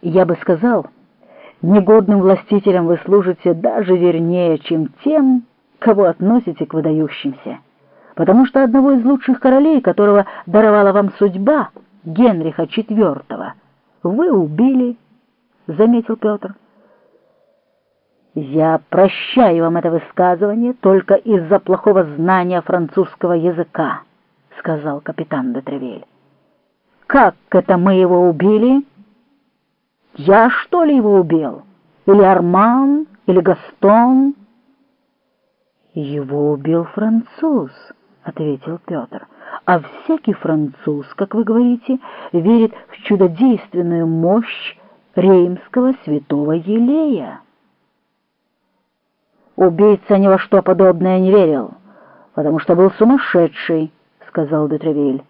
Я бы сказал, негодным властителям вы служите даже вернее, чем тем, кого относите к выдающимся, потому что одного из лучших королей, которого даровала вам судьба, Генриха IV, вы убили, — заметил Петр. «Я прощаю вам это высказывание только из-за плохого знания французского языка», — сказал капитан де Тревель. «Как это мы его убили?» Я, что ли, его убил? Или Арман? Или Гастон?» «Его убил француз», — ответил Петр. «А всякий француз, как вы говорите, верит в чудодейственную мощь реймского святого Елея». «Убийца ни во что подобное не верил, потому что был сумасшедший», — сказал Детревиль,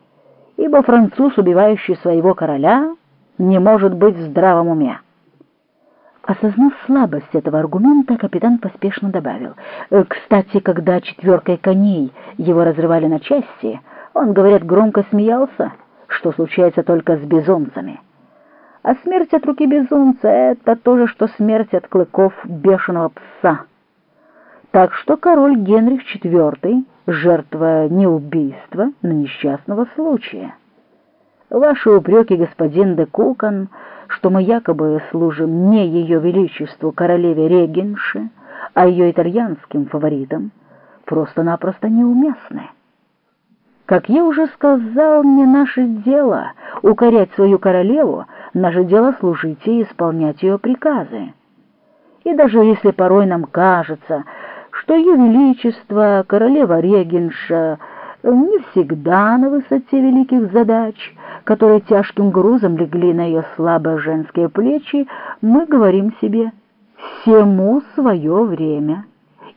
«ибо француз, убивающий своего короля...» не может быть в здравом уме. Осознав слабость этого аргумента, капитан поспешно добавил. «Э, «Кстати, когда четверкой коней его разрывали на части, он, говорят, громко смеялся, что случается только с безумцами. А смерть от руки безумца — это то же, что смерть от клыков бешеного пса. Так что король Генрих IV — жертва не убийства, но несчастного случая». Ваши упреки, господин де Кукан, что мы якобы служим не ее величеству королеве Регенши, а ее итальянским фаворитам, просто-напросто неуместны. Как я уже сказал, не наше дело укорять свою королеву, наше дело служить и исполнять ее приказы. И даже если порой нам кажется, что ее величество, королева Регенша, не всегда на высоте великих задач, которые тяжким грузом легли на ее слабые женские плечи, мы говорим себе «всему свое время»,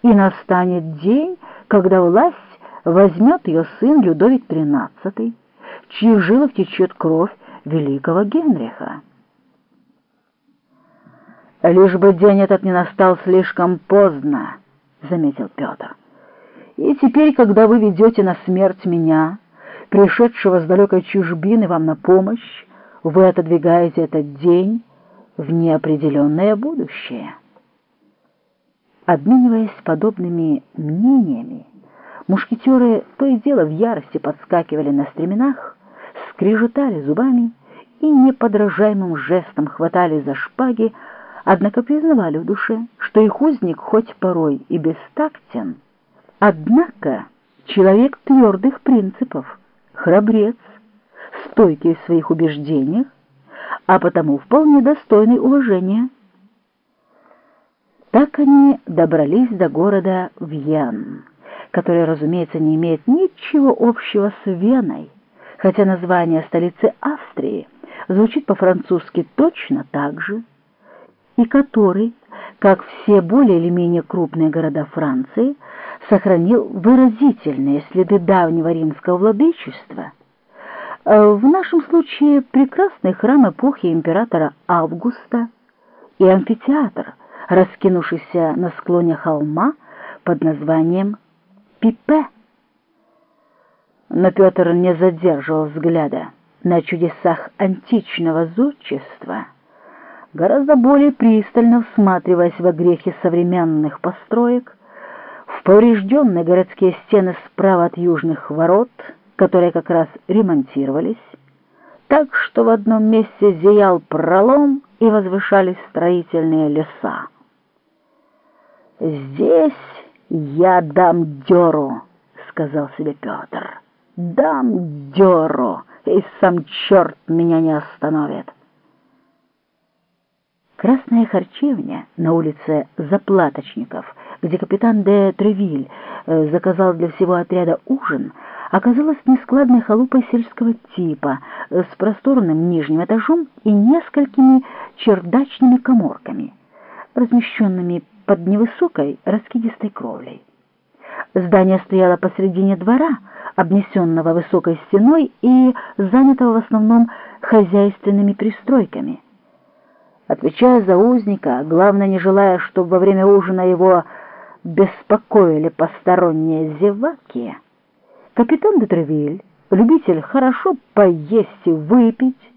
и настанет день, когда власть возьмет ее сын Людовик XIII, в чьих жилах течет кровь великого Генриха. «Лишь бы день этот не настал слишком поздно», — заметил Петр. «И теперь, когда вы ведете на смерть меня, пришедшего с далекой чужбины вам на помощь, вы отодвигаете этот день в неопределенное будущее. Обмениваясь подобными мнениями, мушкетеры то и дело в ярости подскакивали на стременах, скрежетали зубами и неподражаемым жестом хватали за шпаги, однако признавали в душе, что их узник хоть порой и бестактен, однако человек твердых принципов, храбрец, стойкий в своих убеждениях, а потому вполне достойный уважения. Так они добрались до города Вьен, который, разумеется, не имеет ничего общего с Веной, хотя название столицы Австрии звучит по-французски точно так же, и который, как все более или менее крупные города Франции, сохранил выразительные следы давнего римского владычества. Э, в нашем случае прекрасный храм эпохи императора Августа и амфитеатр, раскинувшийся на склоне холма под названием Пипе. Но Петр не задерживал взгляда на чудесах античного зодчества, гораздо более пристально всматриваясь во грехи современных построек, поврежденные городские стены справа от южных ворот, которые как раз ремонтировались, так что в одном месте зиял пролом и возвышались строительные леса. «Здесь я дам дёру», — сказал себе Петр. «Дам дёру, и сам черт меня не остановит». Красная харчевня на улице Заплаточников, где капитан де Тревиль э, заказал для всего отряда ужин, оказалась нескладной халупой сельского типа э, с просторным нижним этажом и несколькими чердачными коморками, размещенными под невысокой раскидистой кровлей. Здание стояло посредине двора, обнесенного высокой стеной и занятого в основном хозяйственными пристройками – отвечая за узника, главное, не желая, чтобы во время ужина его беспокоили посторонние зеваки, капитан де Тревиль, любитель хорошо поесть и выпить,